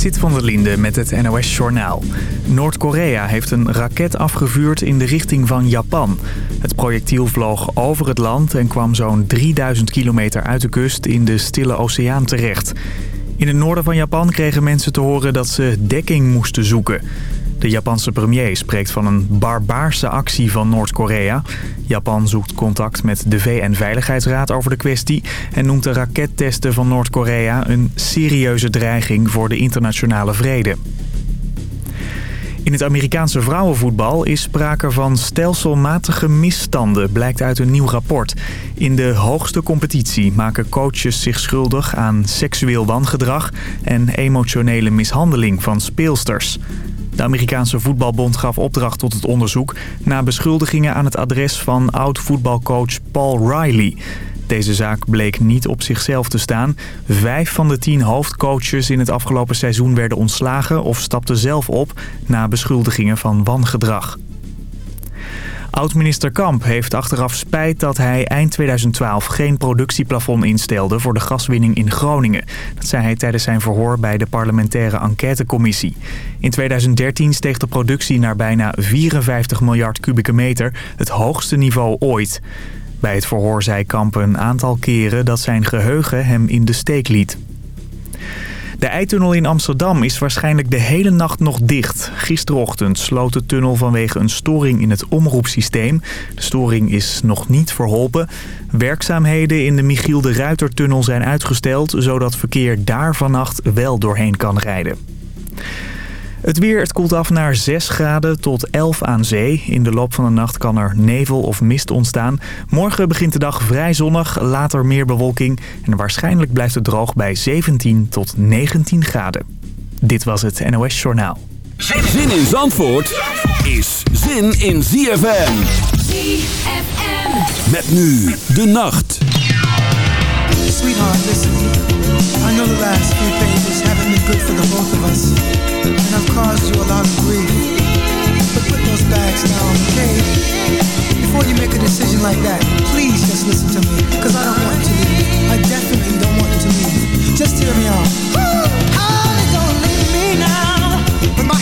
Sit van der Linde met het NOS-journaal. Noord-Korea heeft een raket afgevuurd in de richting van Japan. Het projectiel vloog over het land en kwam zo'n 3000 kilometer uit de kust in de Stille Oceaan terecht. In het noorden van Japan kregen mensen te horen dat ze dekking moesten zoeken. De Japanse premier spreekt van een barbaarse actie van Noord-Korea. Japan zoekt contact met de VN-veiligheidsraad over de kwestie... en noemt de rakettesten van Noord-Korea een serieuze dreiging voor de internationale vrede. In het Amerikaanse vrouwenvoetbal is sprake van stelselmatige misstanden, blijkt uit een nieuw rapport. In de hoogste competitie maken coaches zich schuldig aan seksueel wangedrag en emotionele mishandeling van speelsters. De Amerikaanse voetbalbond gaf opdracht tot het onderzoek... na beschuldigingen aan het adres van oud-voetbalcoach Paul Riley. Deze zaak bleek niet op zichzelf te staan. Vijf van de tien hoofdcoaches in het afgelopen seizoen werden ontslagen... of stapten zelf op na beschuldigingen van wangedrag. Oud-minister Kamp heeft achteraf spijt dat hij eind 2012 geen productieplafond instelde voor de gaswinning in Groningen. Dat zei hij tijdens zijn verhoor bij de parlementaire enquêtecommissie. In 2013 steeg de productie naar bijna 54 miljard kubieke meter, het hoogste niveau ooit. Bij het verhoor zei Kamp een aantal keren dat zijn geheugen hem in de steek liet. De Eitunnel in Amsterdam is waarschijnlijk de hele nacht nog dicht. Gisterochtend sloot de tunnel vanwege een storing in het omroepsysteem. De storing is nog niet verholpen. Werkzaamheden in de Michiel de Ruitertunnel zijn uitgesteld... zodat verkeer daar vannacht wel doorheen kan rijden. Het weer, het koelt af naar 6 graden tot 11 aan zee. In de loop van de nacht kan er nevel of mist ontstaan. Morgen begint de dag vrij zonnig, later meer bewolking. En waarschijnlijk blijft het droog bij 17 tot 19 graden. Dit was het NOS Journaal. Zin in Zandvoort is zin in ZFM. ZFM. Met nu de nacht. Sweetheart, listen. I know the last few pages haven't been good for the both of us. And I've caused you a lot of grief. But put those bags down, okay? Before you make a decision like that, please just listen to me. Cause I don't want to leave. I definitely don't want you to leave. Just hear me out. Honey, don't leave me now. With my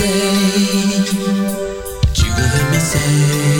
day. You will hear me say.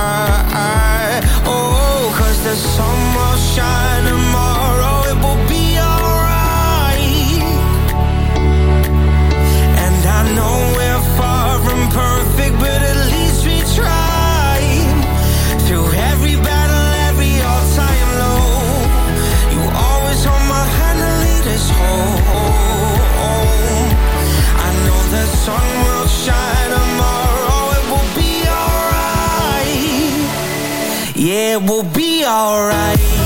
the sun will shine it will be alright.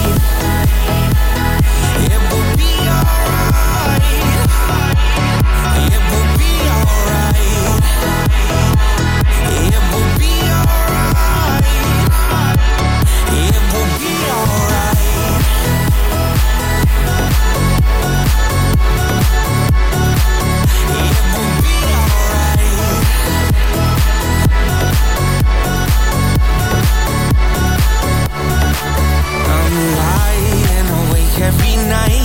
every night.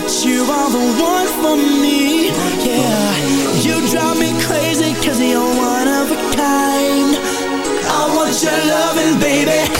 that you are the one for me. Yeah, you drive me crazy cause you're one of a kind. I want your loving baby.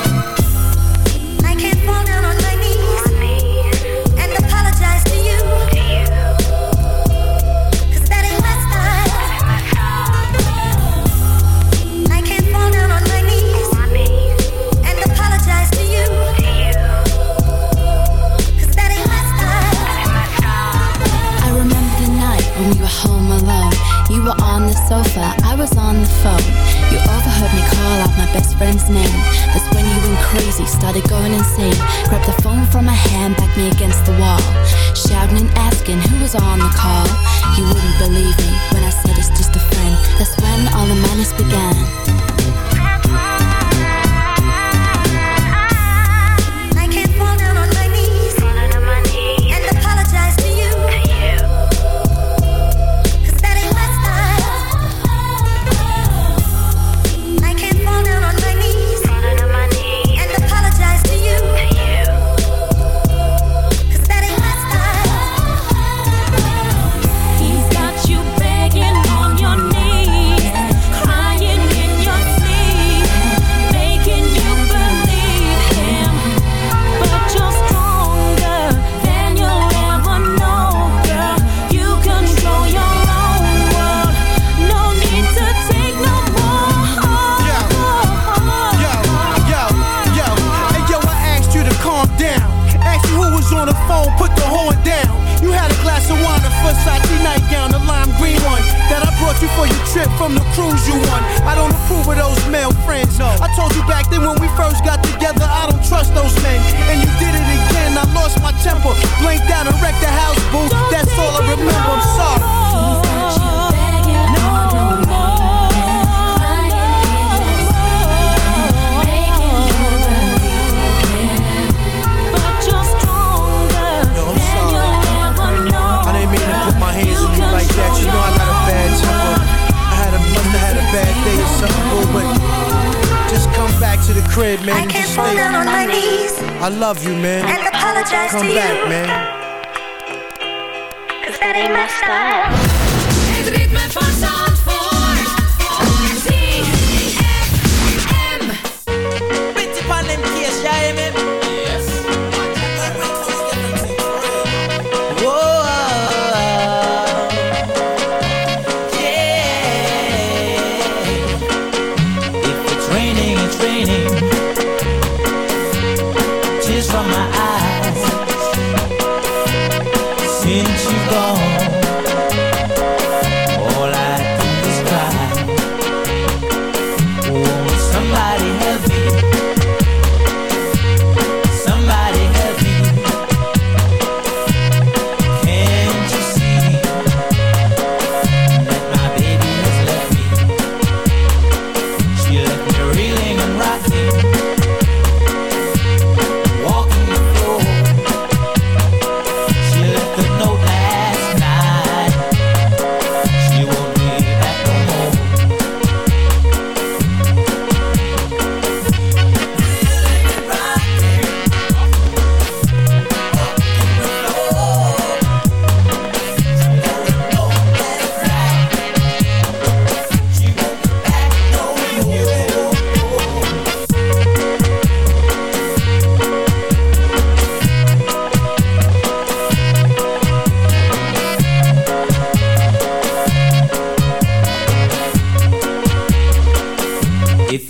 I love you, man. And apologize Come to back, you. man. Cause that ain't my style.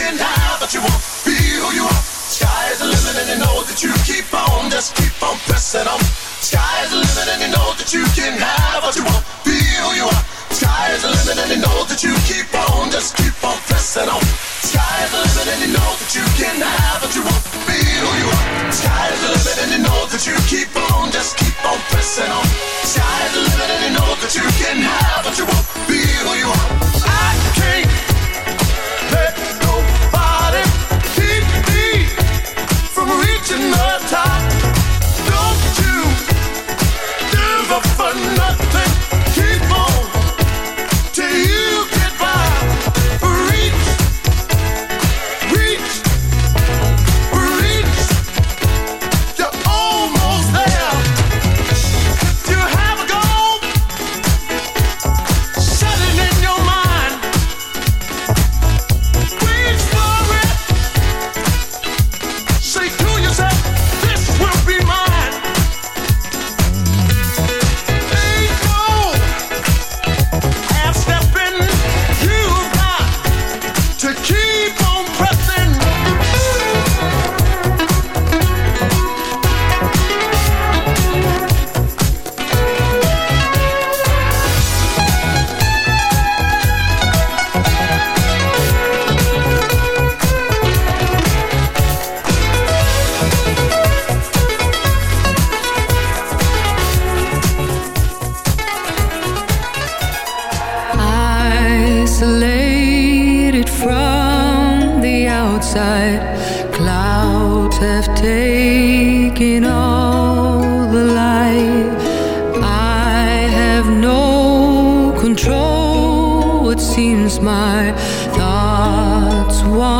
can I? My thoughts. Wander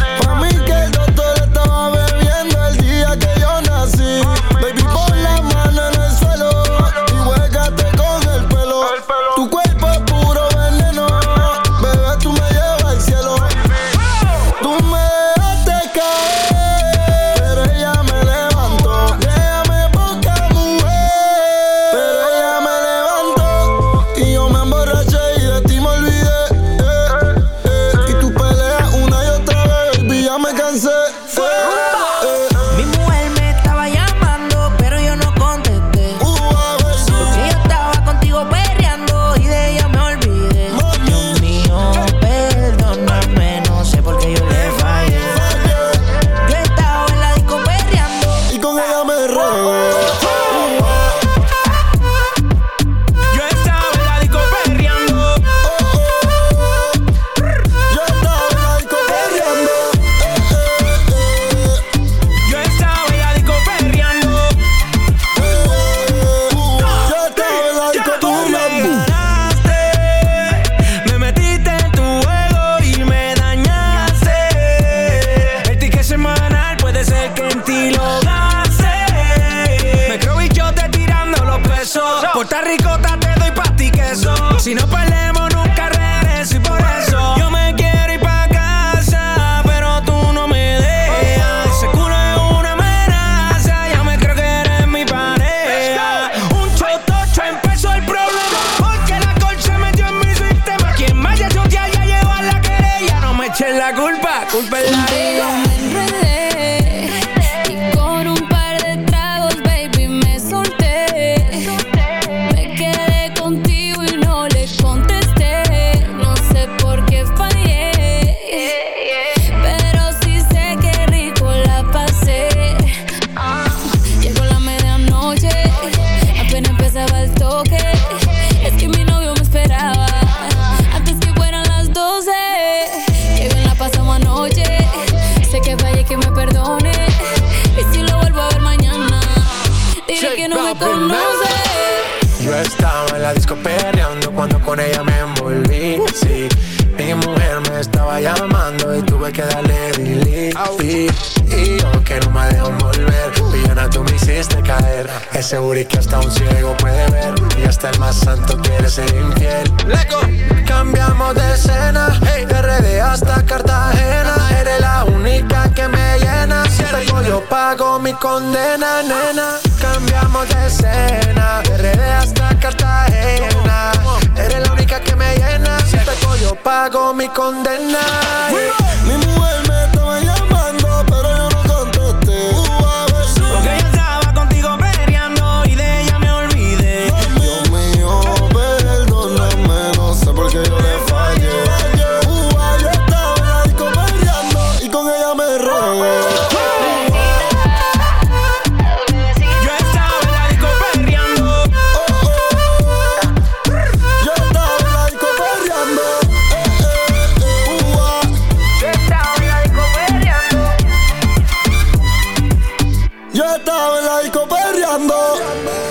Echen la culpa, culpa es la que darle delete. Y yo que no me dejo volver, villana tú me hiciste caer. Ese booty que hasta un ciego puede ver y hasta el más santo quiere ser infiel. Lego, cambiamos de escena, hey, de RD hasta Cartagena. Eres la única que me llena. Si tengo yo pago mi condena, nena. Cambiamos de escena, de RD hasta Cartagena. Eres la única que me llena. Si yo pago mi condena. Mi mujer disco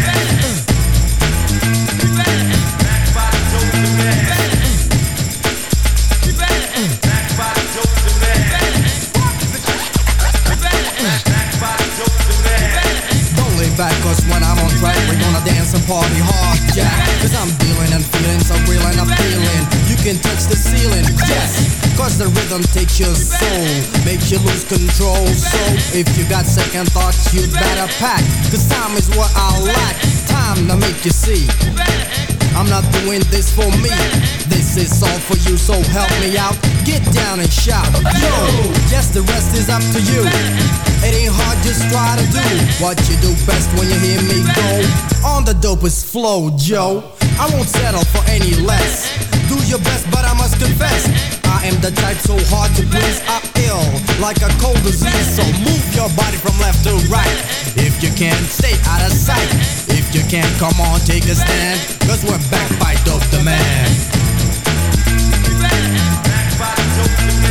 party hard, yeah. Cause I'm dealing and feeling so real and appealing. You can touch the ceiling, yes. Cause the rhythm takes your soul, makes you lose control. So if you got second thoughts, you'd better pack. Cause time is what I lack. Time to make you see. I'm not doing this for me. This is all for you, so help me out. Get down and shout. Yo, yes, the rest is up to you. It ain't hard, just try to do what you do best when you hear me go. On the dopest flow, Joe. I won't settle for any less. Do your best, but I must confess. I am the type so hard to please. I ill like a cold disease. So move your body from left to right. If you can't stay out of sight. If you can't, come on, take a stand. Cause we're back by Dope the Man. Getting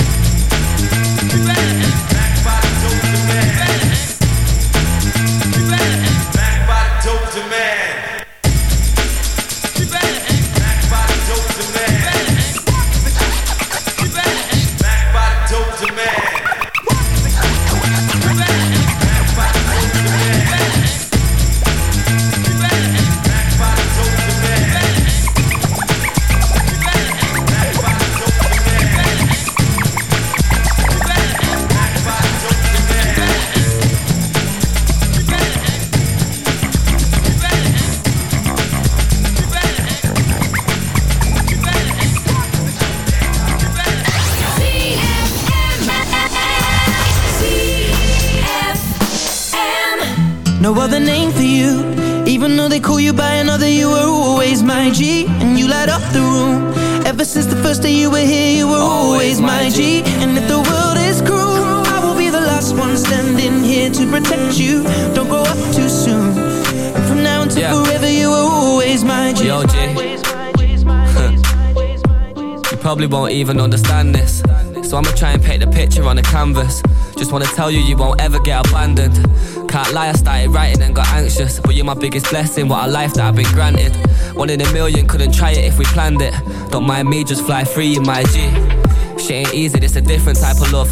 Dope protect you Don't grow up too soon And from now until Yeah. forever You were always my G Yo, G. You probably won't even understand this. So I'ma try and paint the picture on the canvas. Just wanna tell you, you won't ever get abandoned. Can't lie, I started writing and got anxious. But you're my biggest blessing, what a life that I've been granted. One in a million, couldn't try it if we planned it. Don't mind me, just fly free in my G. Shit ain't easy, this a different type of love.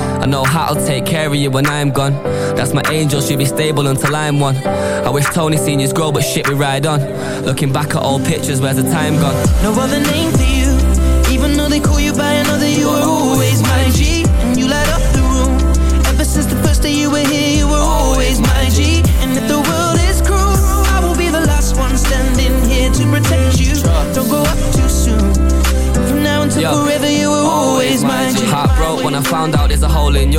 I know how to take care of you when I'm gone. That's my angel, she'll be stable until I'm one. I wish Tony seniors grow, but shit, we ride on. Looking back at old pictures, where's the time gone? No other name for you Even though they call you by another You were always my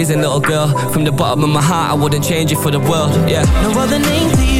amazing little girl. From the bottom of my heart I wouldn't change it for the world, yeah. No other name to you.